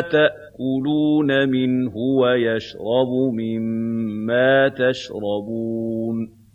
تَأْكُلُونَ مِنْهُ وَيَشْرَبُ مِمَّا تَشْرَبُونَ